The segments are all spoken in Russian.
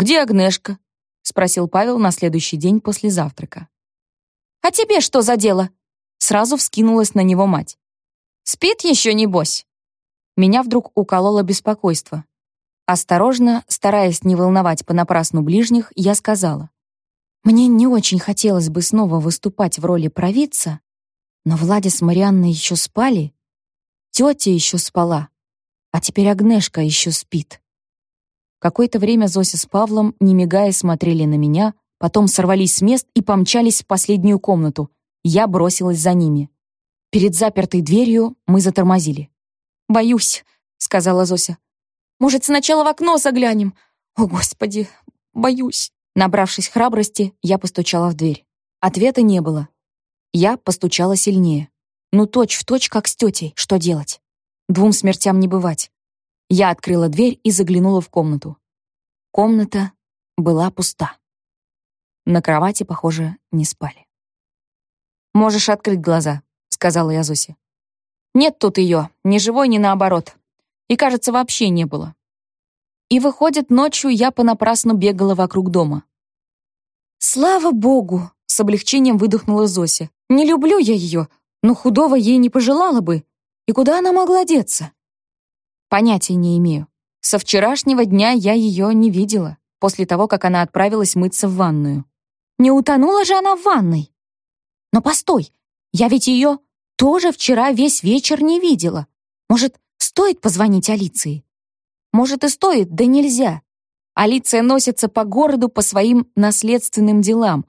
«Где Агнешка?» — спросил Павел на следующий день после завтрака. «А тебе что за дело?» Сразу вскинулась на него мать. «Спит еще, небось?» Меня вдруг укололо беспокойство. Осторожно, стараясь не волновать понапрасну ближних, я сказала. «Мне не очень хотелось бы снова выступать в роли провидца, но Владя с Марианной еще спали, тетя еще спала, а теперь Агнешка еще спит». Какое-то время Зося с Павлом, не мигая, смотрели на меня, потом сорвались с мест и помчались в последнюю комнату. Я бросилась за ними. Перед запертой дверью мы затормозили. «Боюсь», — сказала Зося. Может, сначала в окно заглянем? О, Господи, боюсь». Набравшись храбрости, я постучала в дверь. Ответа не было. Я постучала сильнее. Ну, точь в точь, как с тетей. Что делать? Двум смертям не бывать. Я открыла дверь и заглянула в комнату. Комната была пуста. На кровати, похоже, не спали. «Можешь открыть глаза», — сказала я Зосе. «Нет тут ее, ни живой, ни наоборот и, кажется, вообще не было. И выходит, ночью я понапрасну бегала вокруг дома. «Слава богу!» — с облегчением выдохнула Зося. «Не люблю я ее, но худого ей не пожелала бы. И куда она могла деться?» Понятия не имею. Со вчерашнего дня я ее не видела, после того, как она отправилась мыться в ванную. Не утонула же она в ванной. Но постой, я ведь ее тоже вчера весь вечер не видела. Может, Стоит позвонить Алиции? Может, и стоит, да нельзя. Алиция носится по городу по своим наследственным делам.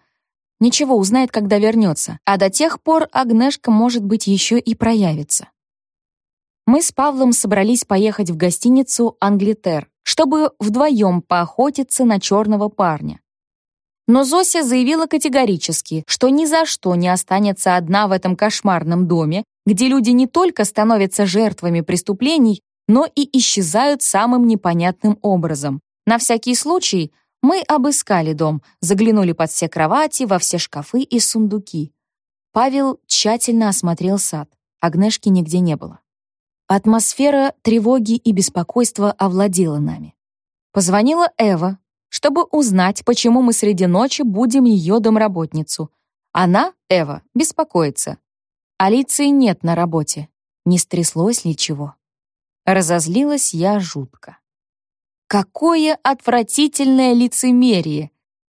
Ничего, узнает, когда вернется. А до тех пор Агнешка, может быть, еще и проявится. Мы с Павлом собрались поехать в гостиницу «Англитер», чтобы вдвоем поохотиться на черного парня. Но Зося заявила категорически, что ни за что не останется одна в этом кошмарном доме, где люди не только становятся жертвами преступлений, но и исчезают самым непонятным образом. На всякий случай мы обыскали дом, заглянули под все кровати, во все шкафы и сундуки. Павел тщательно осмотрел сад. Агнешки нигде не было. Атмосфера тревоги и беспокойства овладела нами. Позвонила Эва, чтобы узнать, почему мы среди ночи будем ее домработницу. Она, Эва, беспокоится. Алиции нет на работе. Не стряслось ли чего? Разозлилась я жутко. Какое отвратительное лицемерие!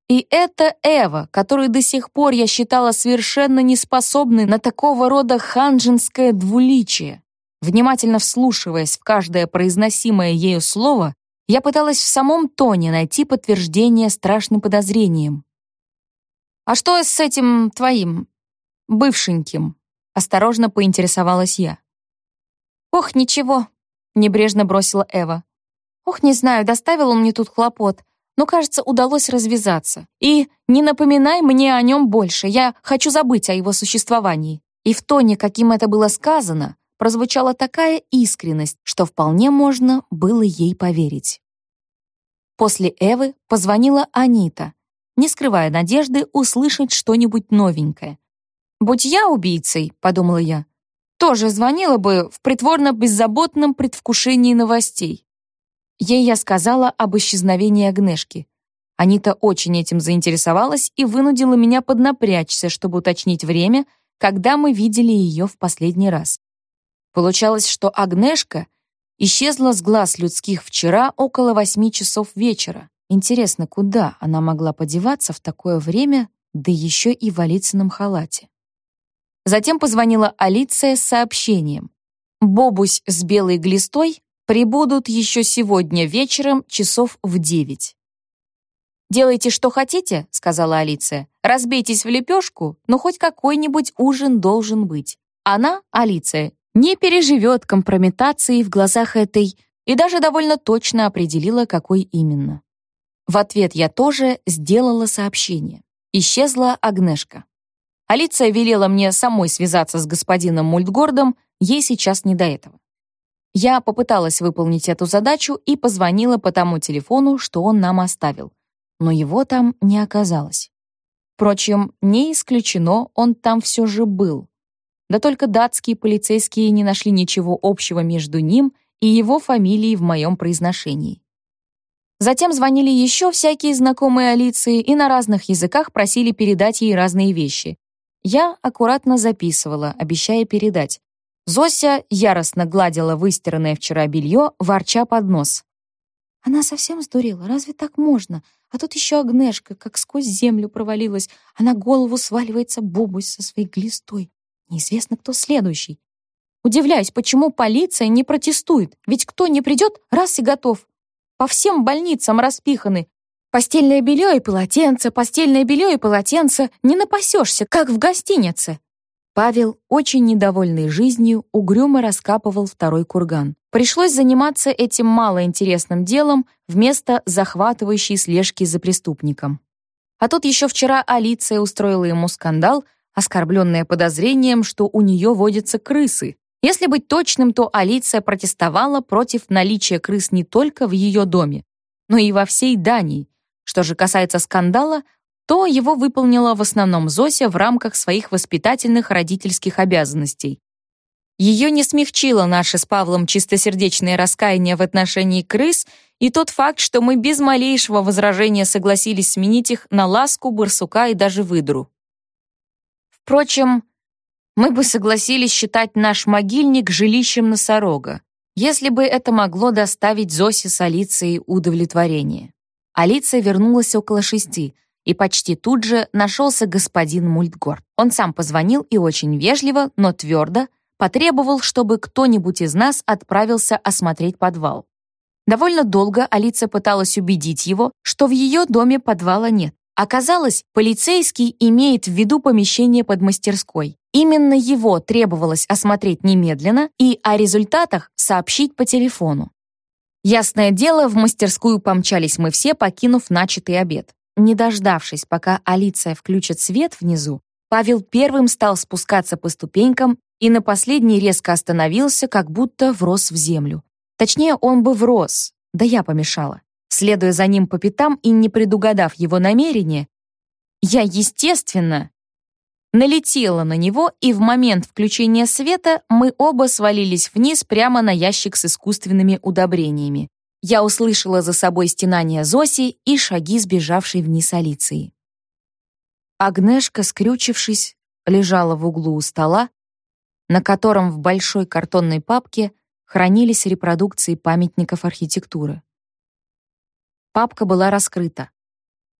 И это Эва, которую до сих пор я считала совершенно неспособной на такого рода ханжинское двуличие. Внимательно вслушиваясь в каждое произносимое ею слово, я пыталась в самом тоне найти подтверждение страшным подозрениям. «А что с этим твоим бывшеньким?» Осторожно поинтересовалась я. «Ох, ничего», — небрежно бросила Эва. «Ох, не знаю, доставил он мне тут хлопот, но, кажется, удалось развязаться. И не напоминай мне о нем больше, я хочу забыть о его существовании». И в тоне, каким это было сказано, прозвучала такая искренность, что вполне можно было ей поверить. После Эвы позвонила Анита, не скрывая надежды услышать что-нибудь новенькое, «Будь я убийцей», — подумала я, тоже звонила бы в притворно-беззаботном предвкушении новостей. Ей я сказала об исчезновении Агнешки. Анита очень этим заинтересовалась и вынудила меня поднапрячься, чтобы уточнить время, когда мы видели ее в последний раз. Получалось, что Агнешка исчезла с глаз людских вчера около восьми часов вечера. Интересно, куда она могла подеваться в такое время, да еще и в Алицыном халате? Затем позвонила Алиция с сообщением. «Бобусь с белой глистой прибудут еще сегодня вечером часов в девять». «Делайте, что хотите», — сказала Алиция. «Разбейтесь в лепешку, но хоть какой-нибудь ужин должен быть. Она, Алиция, не переживет компрометации в глазах этой и даже довольно точно определила, какой именно. В ответ я тоже сделала сообщение. Исчезла Агнешка. Алиция велела мне самой связаться с господином Мультгордом, ей сейчас не до этого. Я попыталась выполнить эту задачу и позвонила по тому телефону, что он нам оставил. Но его там не оказалось. Впрочем, не исключено, он там все же был. Да только датские полицейские не нашли ничего общего между ним и его фамилией в моем произношении. Затем звонили еще всякие знакомые Алиции и на разных языках просили передать ей разные вещи. Я аккуратно записывала, обещая передать. Зося яростно гладила выстиранное вчера белье, ворча под нос. Она совсем сдурела, разве так можно? А тут еще Агнешка, как сквозь землю провалилась, а на голову сваливается Бобусь со своей глистой. Неизвестно, кто следующий. Удивляюсь, почему полиция не протестует, ведь кто не придет, раз и готов. По всем больницам распиханы. Постельное белье и полотенце, постельное белье и полотенце. Не напасешься, как в гостинице. Павел, очень недовольный жизнью, угрюмо раскапывал второй курган. Пришлось заниматься этим малоинтересным делом вместо захватывающей слежки за преступником. А тут еще вчера Алиция устроила ему скандал, оскорбленная подозрением, что у нее водятся крысы. Если быть точным, то Алиция протестовала против наличия крыс не только в ее доме, но и во всей Дании. Что же касается скандала, то его выполнила в основном Зося в рамках своих воспитательных родительских обязанностей. Ее не смягчило наше с Павлом чистосердечное раскаяние в отношении крыс и тот факт, что мы без малейшего возражения согласились сменить их на ласку, барсука и даже выдру. Впрочем, мы бы согласились считать наш могильник жилищем носорога, если бы это могло доставить Зосе с Алицией удовлетворение. Алиция вернулась около шести — и почти тут же нашелся господин Мультгорд. Он сам позвонил и очень вежливо, но твердо потребовал, чтобы кто-нибудь из нас отправился осмотреть подвал. Довольно долго Алиса пыталась убедить его, что в ее доме подвала нет. Оказалось, полицейский имеет в виду помещение под мастерской. Именно его требовалось осмотреть немедленно и о результатах сообщить по телефону. Ясное дело, в мастерскую помчались мы все, покинув начатый обед. Не дождавшись, пока Алиция включит свет внизу, Павел первым стал спускаться по ступенькам и на последний резко остановился, как будто врос в землю. Точнее, он бы врос, да я помешала. Следуя за ним по пятам и не предугадав его намерения, я, естественно, налетела на него, и в момент включения света мы оба свалились вниз прямо на ящик с искусственными удобрениями я услышала за собой стенание Зоси и шаги сбежавшей вниз Алиции. Агнешка, скрючившись, лежала в углу у стола, на котором в большой картонной папке хранились репродукции памятников архитектуры. Папка была раскрыта.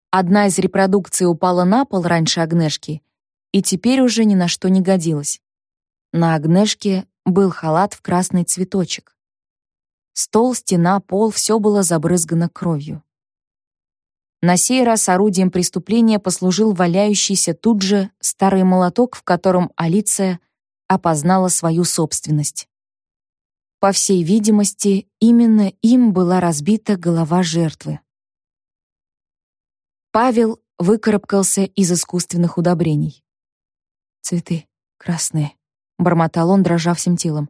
Одна из репродукций упала на пол раньше Агнешки и теперь уже ни на что не годилась. На Агнешке был халат в красный цветочек. Стол, стена, пол — все было забрызгано кровью. На сей раз орудием преступления послужил валяющийся тут же старый молоток, в котором Алиция опознала свою собственность. По всей видимости, именно им была разбита голова жертвы. Павел выкарабкался из искусственных удобрений. «Цветы красные», — бормотал он, дрожа всем телом.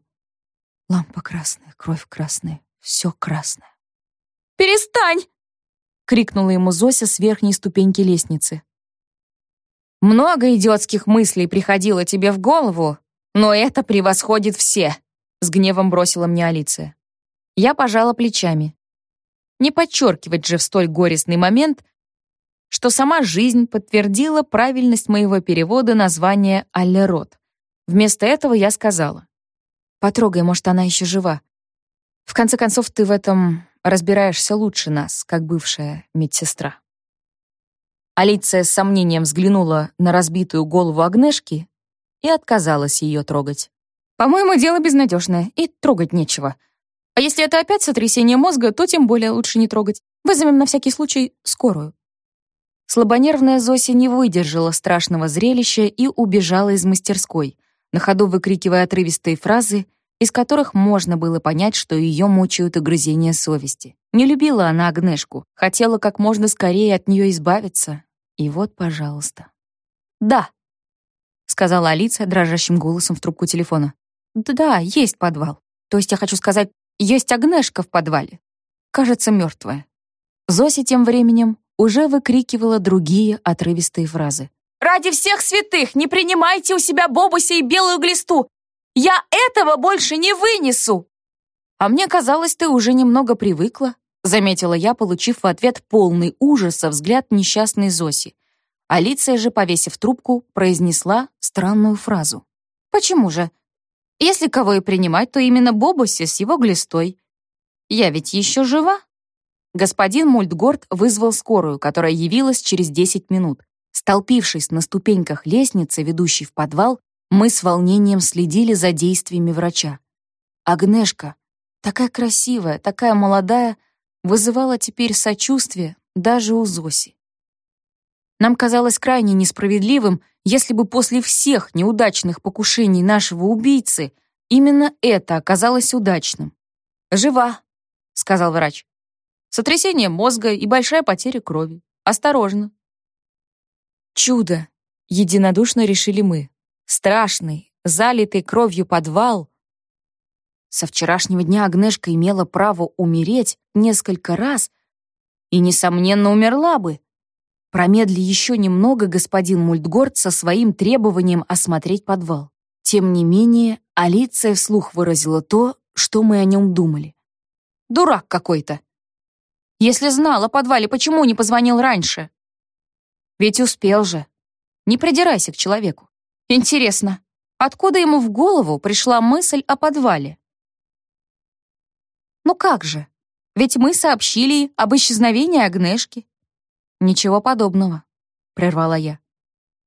Лампа красная, кровь красная, все красное. «Перестань!» — крикнула ему Зося с верхней ступеньки лестницы. «Много идиотских мыслей приходило тебе в голову, но это превосходит все», — с гневом бросила мне Алиция. Я пожала плечами. Не подчеркивать же в столь горестный момент, что сама жизнь подтвердила правильность моего перевода названия «Аллерот». Вместо этого я сказала. Потрогай, может, она еще жива. В конце концов, ты в этом разбираешься лучше нас, как бывшая медсестра. Алиция с сомнением взглянула на разбитую голову Агнешки и отказалась ее трогать. «По-моему, дело безнадежное, и трогать нечего. А если это опять сотрясение мозга, то тем более лучше не трогать. Вызовем на всякий случай скорую». Слабонервная Зося не выдержала страшного зрелища и убежала из мастерской, на ходу выкрикивая отрывистые фразы, из которых можно было понять, что ее мучают угрызения совести. Не любила она Агнешку, хотела как можно скорее от нее избавиться. И вот, пожалуйста. «Да», — сказала Алиса дрожащим голосом в трубку телефона. «Да, есть подвал. То есть я хочу сказать, есть Агнешка в подвале. Кажется, мертвая». Зося тем временем уже выкрикивала другие отрывистые фразы. Ради всех святых, не принимайте у себя Бобуся и белую глисту! Я этого больше не вынесу!» «А мне казалось, ты уже немного привыкла», заметила я, получив в ответ полный ужаса взгляд несчастной Зоси. Алиция же, повесив трубку, произнесла странную фразу. «Почему же? Если кого и принимать, то именно Бобуси с его глистой. Я ведь еще жива?» Господин Мультгорд вызвал скорую, которая явилась через 10 минут. Столпившись на ступеньках лестницы, ведущей в подвал, мы с волнением следили за действиями врача. Агнешка, такая красивая, такая молодая, вызывала теперь сочувствие даже у Зоси. Нам казалось крайне несправедливым, если бы после всех неудачных покушений нашего убийцы именно это оказалось удачным. «Жива», — сказал врач. «Сотрясение мозга и большая потеря крови. Осторожно». Чудо, единодушно решили мы. Страшный, залитый кровью подвал. Со вчерашнего дня Агнешка имела право умереть несколько раз и, несомненно, умерла бы. Промедли еще немного господин Мультгорд со своим требованием осмотреть подвал. Тем не менее, Алиция вслух выразила то, что мы о нем думали. «Дурак какой-то! Если знал о подвале, почему не позвонил раньше?» «Ведь успел же. Не придирайся к человеку. Интересно, откуда ему в голову пришла мысль о подвале?» «Ну как же? Ведь мы сообщили об исчезновении Агнешки. «Ничего подобного», — прервала я.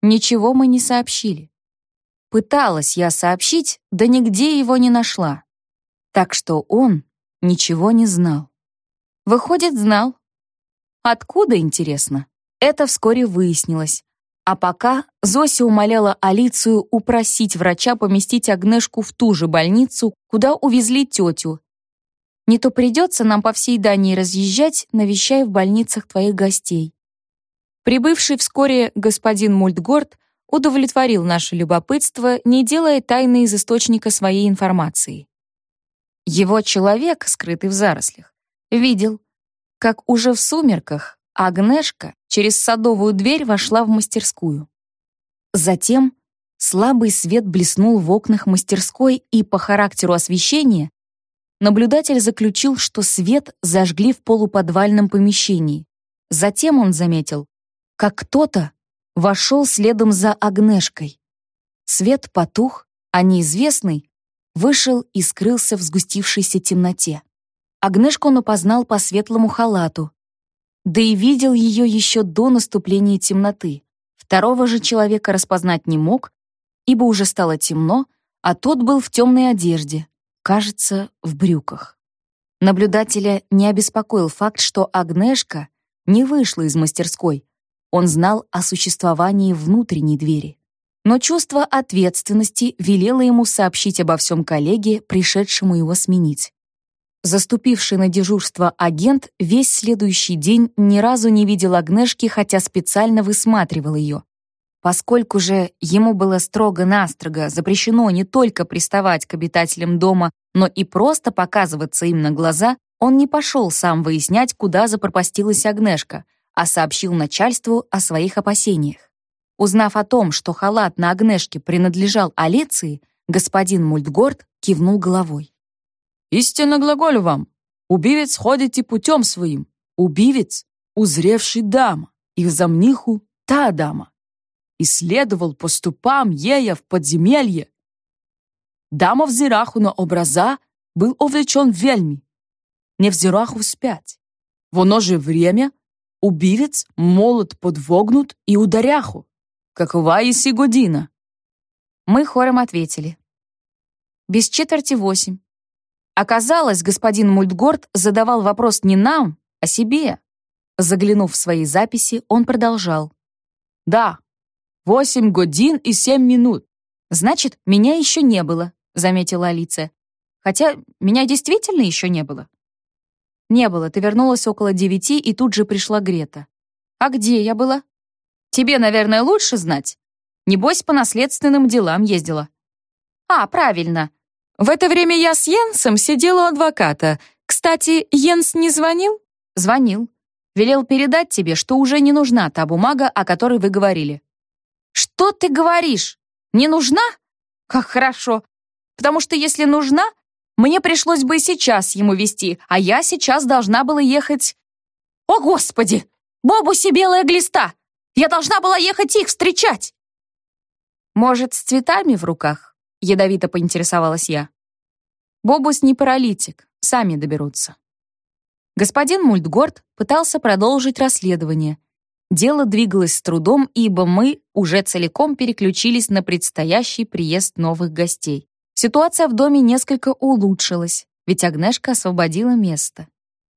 «Ничего мы не сообщили. Пыталась я сообщить, да нигде его не нашла. Так что он ничего не знал. Выходит, знал. Откуда, интересно? Это вскоре выяснилось. А пока Зося умоляла Алицию упросить врача поместить Агнешку в ту же больницу, куда увезли тетю. Не то придется нам по всей Дании разъезжать, навещая в больницах твоих гостей. Прибывший вскоре господин Мультгорд удовлетворил наше любопытство, не делая тайны из источника своей информации. Его человек, скрытый в зарослях, видел, как уже в сумерках Агнешка через садовую дверь вошла в мастерскую. Затем слабый свет блеснул в окнах мастерской, и по характеру освещения наблюдатель заключил, что свет зажгли в полуподвальном помещении. Затем он заметил, как кто-то вошел следом за Агнешкой. Свет потух, а неизвестный вышел и скрылся в сгустившейся темноте. Агнешку он опознал по светлому халату, да и видел ее еще до наступления темноты. Второго же человека распознать не мог, ибо уже стало темно, а тот был в темной одежде, кажется, в брюках. Наблюдателя не обеспокоил факт, что Агнешка не вышла из мастерской, он знал о существовании внутренней двери. Но чувство ответственности велело ему сообщить обо всем коллеге, пришедшему его сменить. Заступивший на дежурство агент весь следующий день ни разу не видел Агнешки, хотя специально высматривал ее. Поскольку же ему было строго-настрого запрещено не только приставать к обитателям дома, но и просто показываться им на глаза, он не пошел сам выяснять, куда запропастилась Агнешка — а сообщил начальству о своих опасениях. Узнав о том, что халат на Агнешке принадлежал Алеции, господин Мультгорд кивнул головой. «Истинно глаголю вам, убивец ходите путем своим, убивец, узревший дама, и замниху та дама. Исследовал по ступам ея в подземелье. Дама в зираху на образа был увлечен вельми, не в зираху вспять. В оно же время Убивец молот подвогнут и ударяху. Какова еси година?» Мы хором ответили. Без четверти восемь. Оказалось, господин Мультгорд задавал вопрос не нам, а себе. Заглянув в свои записи, он продолжал. «Да, восемь годин и семь минут. Значит, меня еще не было», — заметила Алиция. «Хотя меня действительно еще не было». «Не было, ты вернулась около девяти, и тут же пришла Грета». «А где я была?» «Тебе, наверное, лучше знать. Небось, по наследственным делам ездила». «А, правильно. В это время я с Йенсом сидела у адвоката. Кстати, Йенс не звонил?» «Звонил. Велел передать тебе, что уже не нужна та бумага, о которой вы говорили». «Что ты говоришь? Не нужна? Как хорошо. Потому что если нужна, Мне пришлось бы и сейчас ему вести, а я сейчас должна была ехать... О, Господи! Бобуси белая глиста! Я должна была ехать их встречать! Может, с цветами в руках? Ядовито поинтересовалась я. Бобус не паралитик, сами доберутся. Господин Мультгорд пытался продолжить расследование. Дело двигалось с трудом, ибо мы уже целиком переключились на предстоящий приезд новых гостей. Ситуация в доме несколько улучшилась, ведь Агнешка освободила место.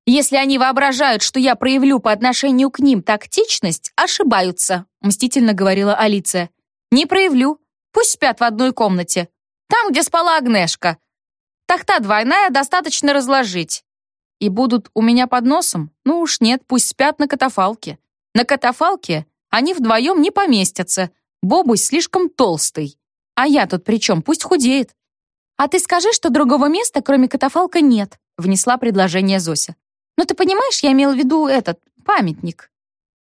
«Если они воображают, что я проявлю по отношению к ним тактичность, ошибаются», мстительно говорила Алиция. «Не проявлю. Пусть спят в одной комнате. Там, где спала Агнешка. Тахта двойная, достаточно разложить. И будут у меня под носом? Ну уж нет, пусть спят на катафалке. На катафалке они вдвоем не поместятся. Бобусь слишком толстый. А я тут при чем? Пусть худеет. «А ты скажи, что другого места, кроме катафалка, нет», внесла предложение Зося. «Ну ты понимаешь, я имела в виду этот, памятник».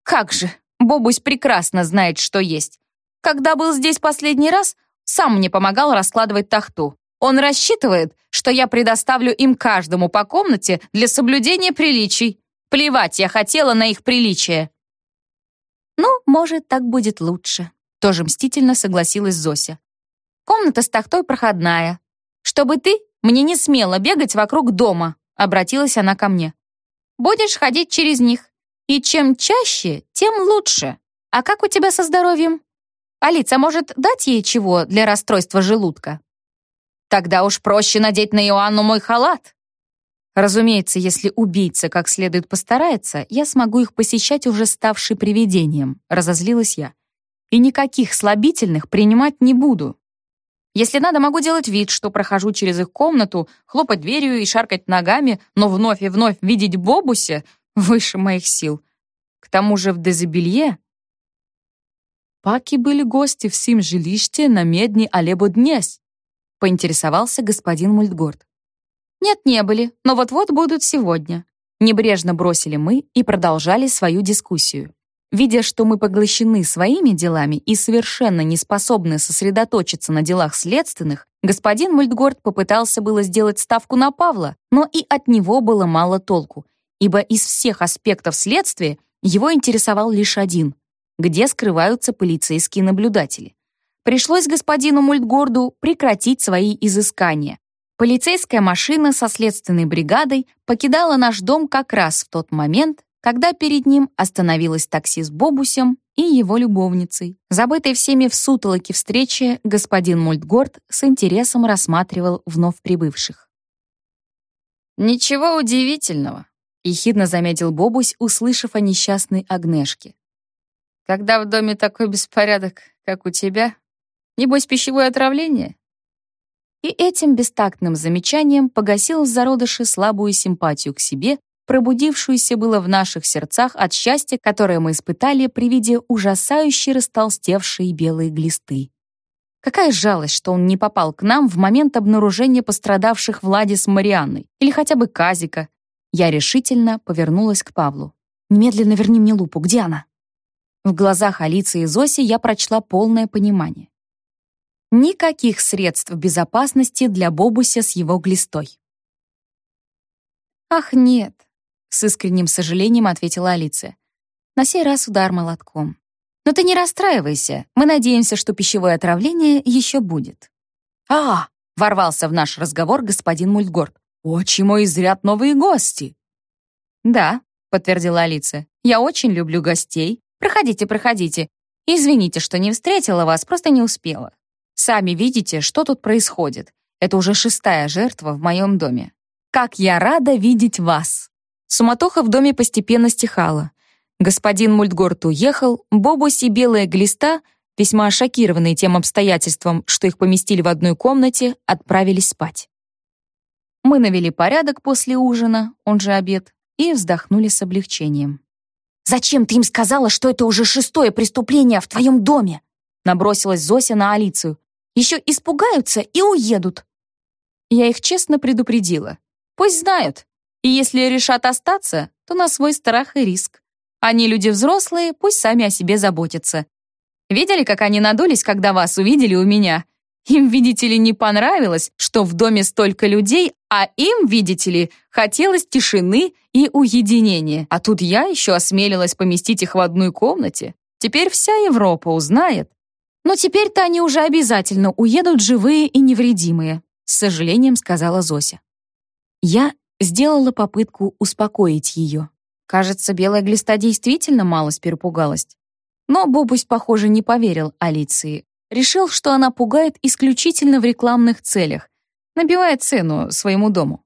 «Как же, Бобусь прекрасно знает, что есть. Когда был здесь последний раз, сам мне помогал раскладывать тахту. Он рассчитывает, что я предоставлю им каждому по комнате для соблюдения приличий. Плевать я хотела на их приличие». «Ну, может, так будет лучше», — тоже мстительно согласилась Зося. «Комната с тахтой проходная. Чтобы ты мне не смела бегать вокруг дома», — обратилась она ко мне. «Будешь ходить через них. И чем чаще, тем лучше. А как у тебя со здоровьем? Алица, может, дать ей чего для расстройства желудка?» Тогда уж проще надеть на Иоанну мой халат. Разумеется, если убийца как следует постарается, я смогу их посещать уже ставший привидением, разозлилась я. И никаких слабительных принимать не буду. Если надо, могу делать вид, что прохожу через их комнату, хлопать дверью и шаркать ногами, но вновь и вновь видеть Бобуся выше моих сил. К тому же в Дезабелье Паки были гости в сим жилище на медни alebo днесь поинтересовался господин Мультгорд. «Нет, не были, но вот-вот будут сегодня». Небрежно бросили мы и продолжали свою дискуссию. Видя, что мы поглощены своими делами и совершенно не способны сосредоточиться на делах следственных, господин Мультгорд попытался было сделать ставку на Павла, но и от него было мало толку, ибо из всех аспектов следствия его интересовал лишь один — где скрываются полицейские наблюдатели пришлось господину Мультгорду прекратить свои изыскания. Полицейская машина со следственной бригадой покидала наш дом как раз в тот момент, когда перед ним остановилось такси с Бобусем и его любовницей. Забытый всеми в сутолоке встречи, господин Мультгорд с интересом рассматривал вновь прибывших. «Ничего удивительного», — ехидно заметил Бобусь, услышав о несчастной Агнешке. «Когда в доме такой беспорядок, как у тебя, Небось, пищевое отравление?» И этим бестактным замечанием погасил в зародыше слабую симпатию к себе, пробудившуюся было в наших сердцах от счастья, которое мы испытали при виде ужасающе растолстевшей белой глисты. Какая жалость, что он не попал к нам в момент обнаружения пострадавших Влади с Марианной или хотя бы Казика. Я решительно повернулась к Павлу. «Немедленно верни мне лупу. Где она?» В глазах Алиции и Зоси я прочла полное понимание. Никаких средств безопасности для Бобуся с его глистой. «Ах, нет», — с искренним сожалением ответила Алиция. На сей раз удар молотком. «Но ты не расстраивайся, мы надеемся, что пищевое отравление еще будет». «А!» — ворвался в наш разговор господин Мультгорд. «Очень мой изряд новые гости!» «Да», — подтвердила Алиция. «Я очень люблю гостей. Проходите, проходите. Извините, что не встретила вас, просто не успела. Сами видите, что тут происходит. Это уже шестая жертва в моем доме. Как я рада видеть вас!» Суматоха в доме постепенно стихала. Господин Мультгорт уехал, Бобус и Белая Глиста, весьма шокированные тем обстоятельством, что их поместили в одной комнате, отправились спать. Мы навели порядок после ужина, он же обед, и вздохнули с облегчением. «Зачем ты им сказала, что это уже шестое преступление в твоем доме?» Набросилась Зося на Алицию. Еще испугаются и уедут. Я их честно предупредила. Пусть знают. И если решат остаться, то на свой страх и риск. Они люди взрослые, пусть сами о себе заботятся. Видели, как они надулись, когда вас увидели у меня? Им, видите ли, не понравилось, что в доме столько людей, а им, видите ли, хотелось тишины и уединения. А тут я еще осмелилась поместить их в одной комнате. Теперь вся Европа узнает. Но теперь-то они уже обязательно уедут живые и невредимые, с сожалением сказала Зося. Я сделала попытку успокоить ее. Кажется, белая глиста действительно малость перепугалась. Но Бобусь, похоже, не поверил Алиции. Решил, что она пугает исключительно в рекламных целях, набивая цену своему дому.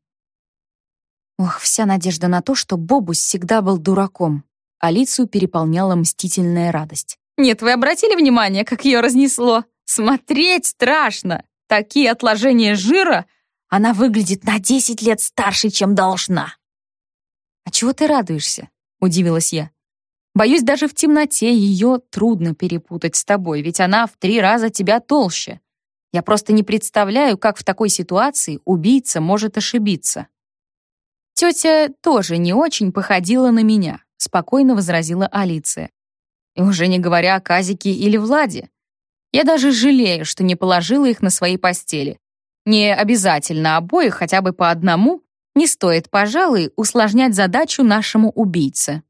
Ох, вся надежда на то, что Бобусь всегда был дураком. Алицию переполняла мстительная радость. «Нет, вы обратили внимание, как ее разнесло? Смотреть страшно! Такие отложения жира! Она выглядит на 10 лет старше, чем должна!» «А чего ты радуешься?» — удивилась я. «Боюсь, даже в темноте ее трудно перепутать с тобой, ведь она в три раза тебя толще. Я просто не представляю, как в такой ситуации убийца может ошибиться». Тетя тоже не очень походила на меня, спокойно возразила Алиция. И уже не говоря о Казике или Владе. Я даже жалею, что не положила их на свои постели. Не обязательно обоих, хотя бы по одному, не стоит, пожалуй, усложнять задачу нашему убийце.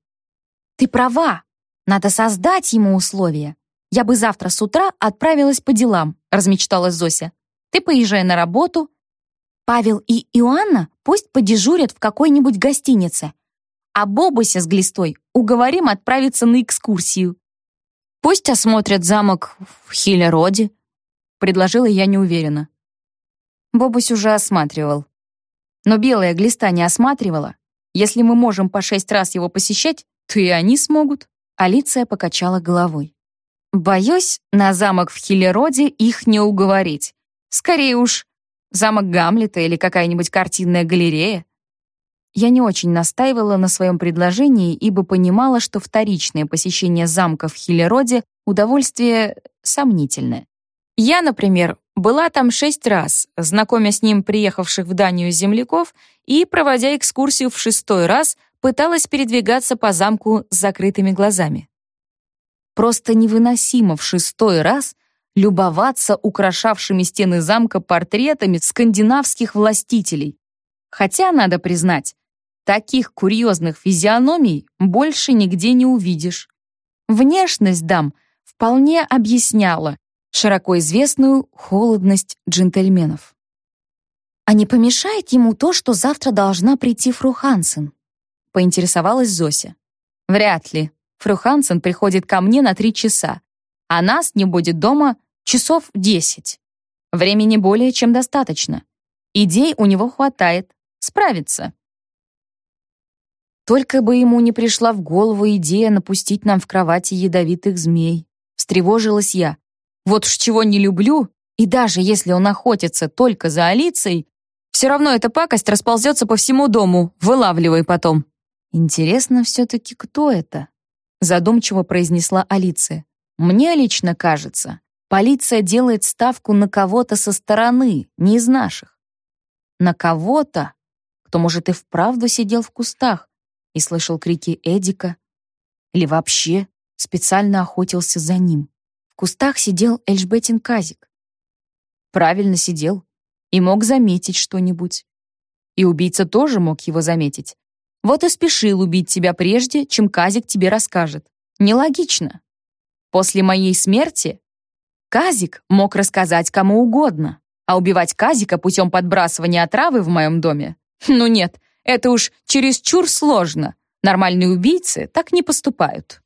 Ты права. Надо создать ему условия. Я бы завтра с утра отправилась по делам, размечталась Зося. Ты поезжай на работу. Павел и Иоанна пусть подежурят в какой-нибудь гостинице. А Бобуся с Глистой уговорим отправиться на экскурсию. Пусть осмотрят замок в Хилероде, предложила я неуверенно. Бобусь уже осматривал. Но белая глиста не осматривала. Если мы можем по шесть раз его посещать, то и они смогут. Алиция покачала головой. Боюсь, на замок в Хиллероде их не уговорить. Скорее уж, замок Гамлета или какая-нибудь картинная галерея. Я не очень настаивала на своем предложении, ибо понимала, что вторичное посещение замка в Хиллероде — удовольствие сомнительное. Я, например, была там шесть раз, знакомя с ним приехавших в Данию земляков и, проводя экскурсию в шестой раз, пыталась передвигаться по замку с закрытыми глазами. Просто невыносимо в шестой раз любоваться украшавшими стены замка портретами скандинавских властителей. Хотя, надо признать, таких курьезных физиономий больше нигде не увидишь. Внешность дам вполне объясняла, широко известную холодность джентльменов. «А не помешает ему то, что завтра должна прийти Фру Хансен?» — поинтересовалась Зося. «Вряд ли. Фру Хансен приходит ко мне на три часа, а нас не будет дома часов десять. Времени более чем достаточно. Идей у него хватает. Справится». Только бы ему не пришла в голову идея напустить нам в кровати ядовитых змей. Встревожилась я. Вот уж чего не люблю, и даже если он охотится только за Алицей, все равно эта пакость расползется по всему дому, вылавливай потом. Интересно все-таки, кто это? Задумчиво произнесла Алиция. Мне лично кажется, полиция делает ставку на кого-то со стороны, не из наших. На кого-то, кто, может, и вправду сидел в кустах и слышал крики Эдика, или вообще специально охотился за ним. В кустах сидел Эльжбетин Казик. Правильно сидел и мог заметить что-нибудь. И убийца тоже мог его заметить. Вот и спешил убить тебя прежде, чем Казик тебе расскажет. Нелогично. После моей смерти Казик мог рассказать кому угодно, а убивать Казика путем подбрасывания отравы в моем доме? Ну нет, это уж чересчур сложно. Нормальные убийцы так не поступают.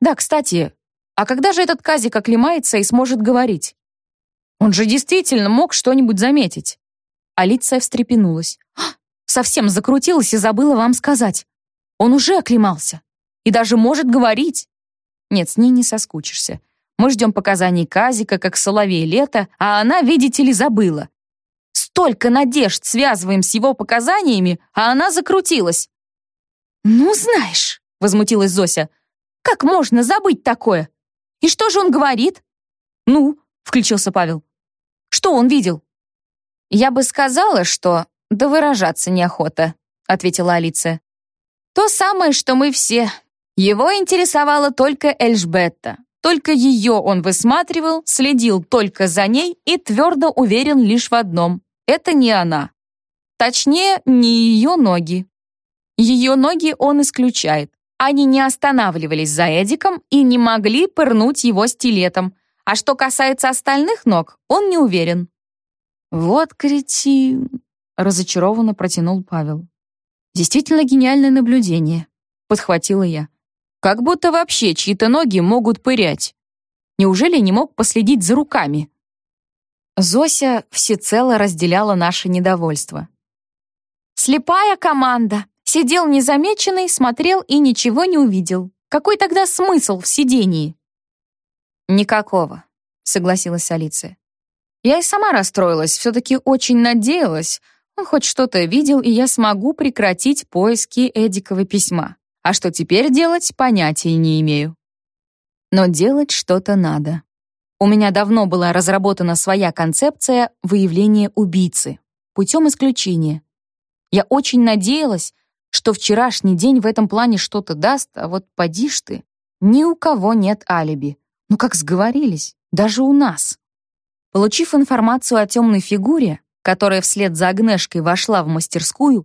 Да, кстати, а когда же этот Казик оклемается и сможет говорить? Он же действительно мог что-нибудь заметить. Алиция встрепенулась. «А, совсем закрутилась и забыла вам сказать. Он уже оклемался. И даже может говорить. Нет, с ней не соскучишься. Мы ждем показаний Казика, как соловей лето, а она, видите ли, забыла. Столько надежд связываем с его показаниями, а она закрутилась. «Ну, знаешь», — возмутилась Зося, «как можно забыть такое? И что же он говорит?» «Ну», — включился Павел. «Что он видел?» «Я бы сказала, что...» «Да выражаться неохота», — ответила Алиция. «То самое, что мы все. Его интересовала только Эльжбетта. Только ее он высматривал, следил только за ней и твердо уверен лишь в одном — это не она. Точнее, не ее ноги. Ее ноги он исключает. Они не останавливались за Эдиком и не могли пырнуть его стилетом. А что касается остальных ног, он не уверен. «Вот кретин!» — разочарованно протянул Павел. «Действительно гениальное наблюдение», — подхватила я. «Как будто вообще чьи-то ноги могут пырять. Неужели не мог последить за руками?» Зося всецело разделяла наше недовольство. «Слепая команда!» Сидел незамеченный, смотрел и ничего не увидел. Какой тогда смысл в сидении? «Никакого», — согласилась Алиция. Я и сама расстроилась, все-таки очень надеялась. Хоть что-то видел, и я смогу прекратить поиски Эдикова письма. А что теперь делать, понятия не имею. Но делать что-то надо. У меня давно была разработана своя концепция выявления убийцы путем исключения. Я очень надеялась, что вчерашний день в этом плане что-то даст, а вот поди ж ты, ни у кого нет алиби. Ну как сговорились, даже у нас. Получив информацию о темной фигуре, которая вслед за Агнешкой вошла в мастерскую,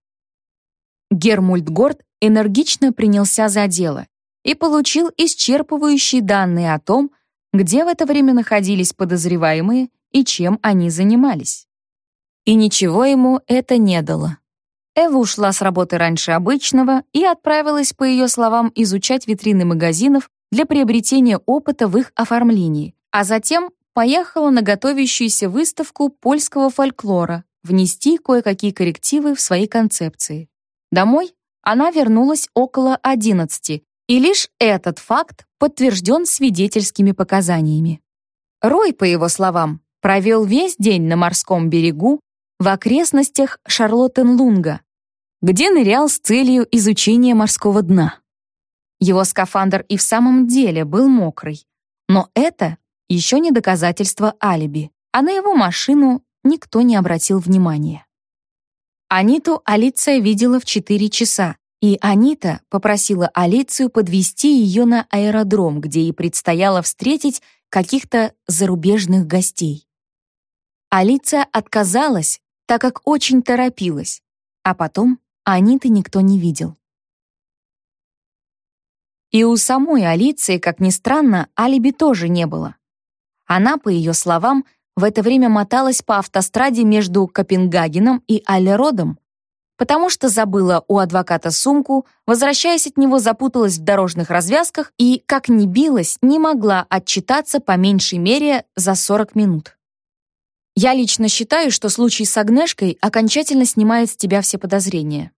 Гермульт Горд энергично принялся за дело и получил исчерпывающие данные о том, где в это время находились подозреваемые и чем они занимались. И ничего ему это не дало. Эва ушла с работы раньше обычного и отправилась, по ее словам, изучать витрины магазинов для приобретения опыта в их оформлении, а затем поехала на готовящуюся выставку польского фольклора внести кое-какие коррективы в свои концепции. Домой она вернулась около 11, и лишь этот факт подтвержден свидетельскими показаниями. Рой, по его словам, провел весь день на морском берегу в окрестностях Шарлоттенлунга, где нырял с целью изучения морского дна. Его скафандр и в самом деле был мокрый, но это еще не доказательство алиби, а на его машину никто не обратил внимания. Аниту Алиция видела в 4 часа, и Анита попросила Алицию подвести ее на аэродром, где ей предстояло встретить каких-то зарубежных гостей. Алиция отказалась, так как очень торопилась, а потом Аниты никто не видел. И у самой Алиции, как ни странно, алиби тоже не было. Она, по ее словам, в это время моталась по автостраде между Копенгагеном и Аллеродом, потому что забыла у адвоката сумку, возвращаясь от него, запуталась в дорожных развязках и, как ни билась, не могла отчитаться по меньшей мере за 40 минут. Я лично считаю, что случай с Агнешкой окончательно снимает с тебя все подозрения.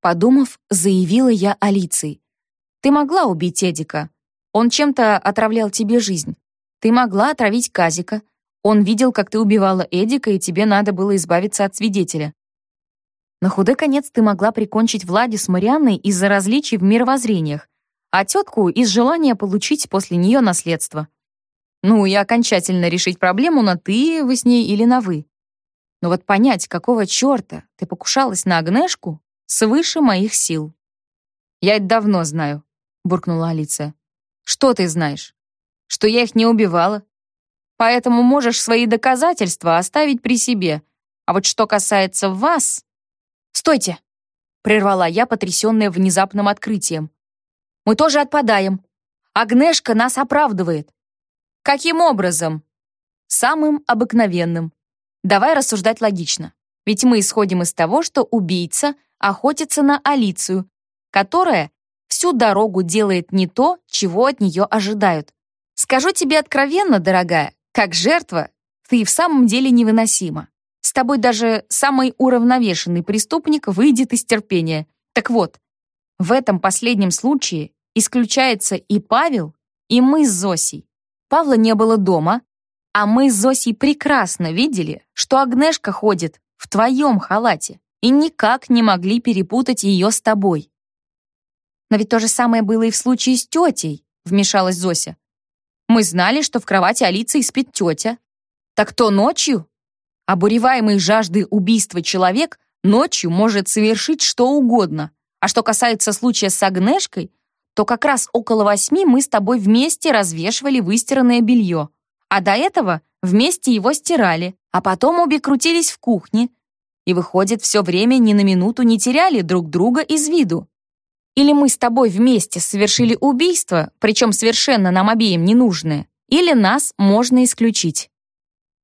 Подумав, заявила я Алиции. Ты могла убить Эдика. Он чем-то отравлял тебе жизнь. Ты могла отравить Казика. Он видел, как ты убивала Эдика, и тебе надо было избавиться от свидетеля. На худой конец ты могла прикончить Влади с Марианной из-за различий в мировоззрениях, а тетку из желания получить после нее наследство. Ну и окончательно решить проблему на «ты» вы с ней или на «вы». Но вот понять, какого черта ты покушалась на Агнешку, свыше моих сил. «Я это давно знаю», — буркнула Алиция. «Что ты знаешь? Что я их не убивала. Поэтому можешь свои доказательства оставить при себе. А вот что касается вас...» «Стойте!» — прервала я, потрясенная внезапным открытием. «Мы тоже отпадаем. Агнешка нас оправдывает. Каким образом? Самым обыкновенным. Давай рассуждать логично. Ведь мы исходим из того, что убийца охотится на Алицию, которая всю дорогу делает не то, чего от нее ожидают. Скажу тебе откровенно, дорогая, как жертва, ты и в самом деле невыносима. С тобой даже самый уравновешенный преступник выйдет из терпения. Так вот, в этом последнем случае исключается и Павел, и мы с Зосей. Павла не было дома, а мы с Зосей прекрасно видели, что Агнешка ходит в твоем халате и никак не могли перепутать ее с тобой. Но ведь то же самое было и в случае с тетей, вмешалась Зося. Мы знали, что в кровати Алиции спит тетя. Так то ночью? Обуреваемый жаждой убийства человек ночью может совершить что угодно. А что касается случая с Агнешкой, то как раз около восьми мы с тобой вместе развешивали выстиранное белье, а до этого вместе его стирали, а потом обе крутились в кухне. И выходит, все время ни на минуту не теряли друг друга из виду. Или мы с тобой вместе совершили убийство, причем совершенно нам обеим ненужное, или нас можно исключить.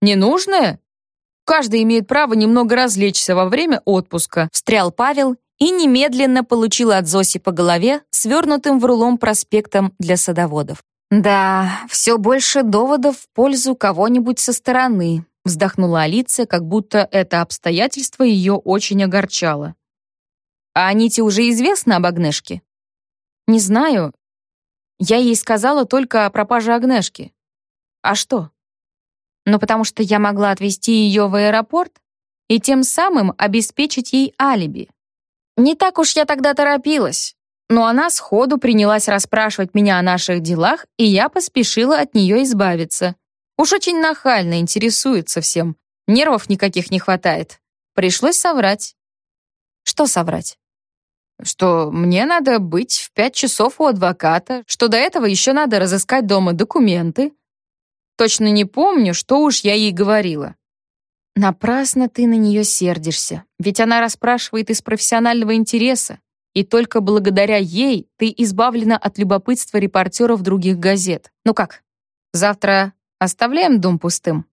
Ненужное? Каждый имеет право немного развлечься во время отпуска, встрял Павел и немедленно получил от Зоси по голове свернутым в рулон проспектом для садоводов. «Да, все больше доводов в пользу кого-нибудь со стороны», вздохнула Алиция, как будто это обстоятельство ее очень огорчало. «А Аните уже известно об Агнешке?» «Не знаю. Я ей сказала только о пропаже Агнешки. А что?» «Ну, потому что я могла отвезти ее в аэропорт и тем самым обеспечить ей алиби. Не так уж я тогда торопилась. Но она сходу принялась расспрашивать меня о наших делах, и я поспешила от нее избавиться. Уж очень нахально интересуется всем. Нервов никаких не хватает. Пришлось соврать. Что соврать? Что мне надо быть в пять часов у адвоката, что до этого еще надо разыскать дома документы. Точно не помню, что уж я ей говорила. Напрасно ты на нее сердишься, ведь она расспрашивает из профессионального интереса, и только благодаря ей ты избавлена от любопытства репортеров других газет. Ну как, завтра оставляем дом пустым?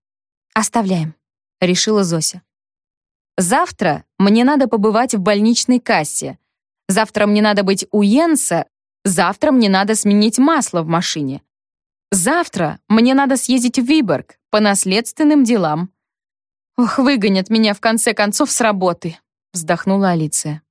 Оставляем, решила Зося. Завтра мне надо побывать в больничной кассе. Завтра мне надо быть у Йенса. Завтра мне надо сменить масло в машине. Завтра мне надо съездить в Виборг по наследственным делам. «Ох, выгонят меня в конце концов с работы», — вздохнула Алиция.